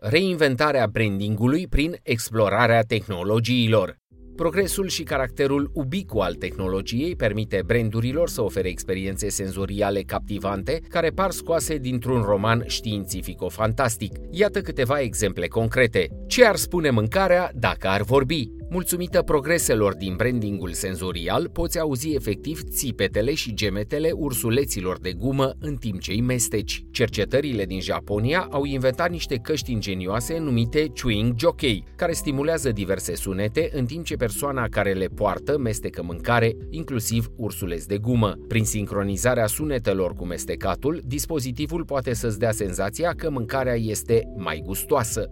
Reinventarea brandingului prin explorarea tehnologiilor. Progresul și caracterul ubicu al tehnologiei permite brandurilor să ofere experiențe senzoriale captivante care par scoase dintr-un roman științifico-fantastic. Iată câteva exemple concrete. Ce ar spune mâncarea dacă ar vorbi? Mulțumită progreselor din brandingul senzorial, poți auzi efectiv țipetele și gemetele ursuleților de gumă în timp ce îi mesteci. Cercetările din Japonia au inventat niște căști ingenioase numite chewing jockey, care stimulează diverse sunete în timp ce persoana care le poartă mestecă mâncare, inclusiv ursuleți de gumă. Prin sincronizarea sunetelor cu mestecatul, dispozitivul poate să-ți dea senzația că mâncarea este mai gustoasă.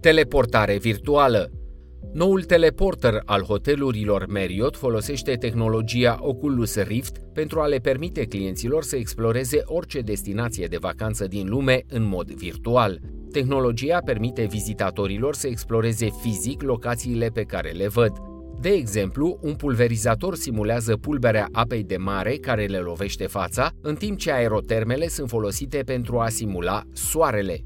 Teleportare virtuală Noul teleporter al hotelurilor Marriott folosește tehnologia Oculus Rift pentru a le permite clienților să exploreze orice destinație de vacanță din lume în mod virtual. Tehnologia permite vizitatorilor să exploreze fizic locațiile pe care le văd. De exemplu, un pulverizator simulează pulberea apei de mare care le lovește fața, în timp ce aerotermele sunt folosite pentru a simula soarele.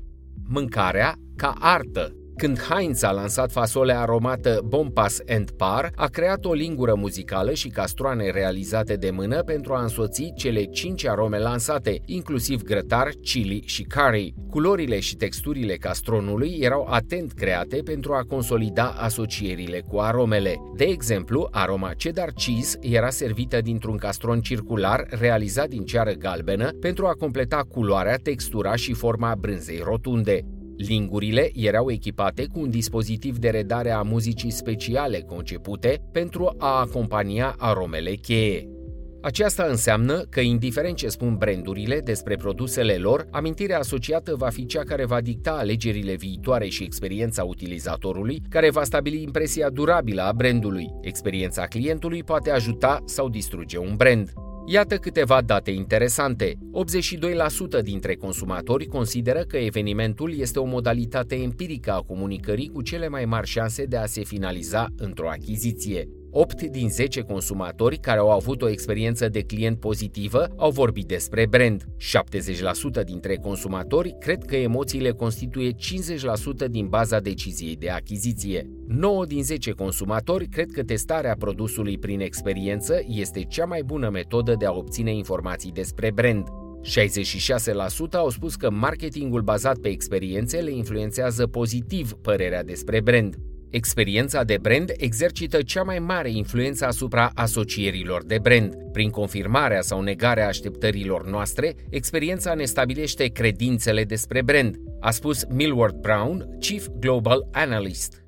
Mâncarea ca artă când Heinz a lansat fasolea aromată Bompas and Par, a creat o lingură muzicală și castroane realizate de mână pentru a însoți cele cinci arome lansate, inclusiv grătar, chili și curry. Culorile și texturile castronului erau atent create pentru a consolida asocierile cu aromele. De exemplu, aroma cheddar cheese era servită dintr-un castron circular realizat din ceară galbenă pentru a completa culoarea, textura și forma brânzei rotunde. Lingurile erau echipate cu un dispozitiv de redare a muzicii speciale concepute pentru a acompania aromele cheie. Aceasta înseamnă că, indiferent ce spun brandurile despre produsele lor, amintirea asociată va fi cea care va dicta alegerile viitoare și experiența utilizatorului, care va stabili impresia durabilă a brandului. Experiența clientului poate ajuta sau distruge un brand. Iată câteva date interesante. 82% dintre consumatori consideră că evenimentul este o modalitate empirică a comunicării cu cele mai mari șanse de a se finaliza într-o achiziție. 8 din 10 consumatori care au avut o experiență de client pozitivă au vorbit despre brand. 70% dintre consumatori cred că emoțiile constituie 50% din baza deciziei de achiziție. 9 din 10 consumatori cred că testarea produsului prin experiență este cea mai bună metodă de a obține informații despre brand. 66% au spus că marketingul bazat pe experiențe le influențează pozitiv părerea despre brand. Experiența de brand exercită cea mai mare influență asupra asocierilor de brand. Prin confirmarea sau negarea așteptărilor noastre, experiența ne stabilește credințele despre brand, a spus Millward Brown, Chief Global Analyst.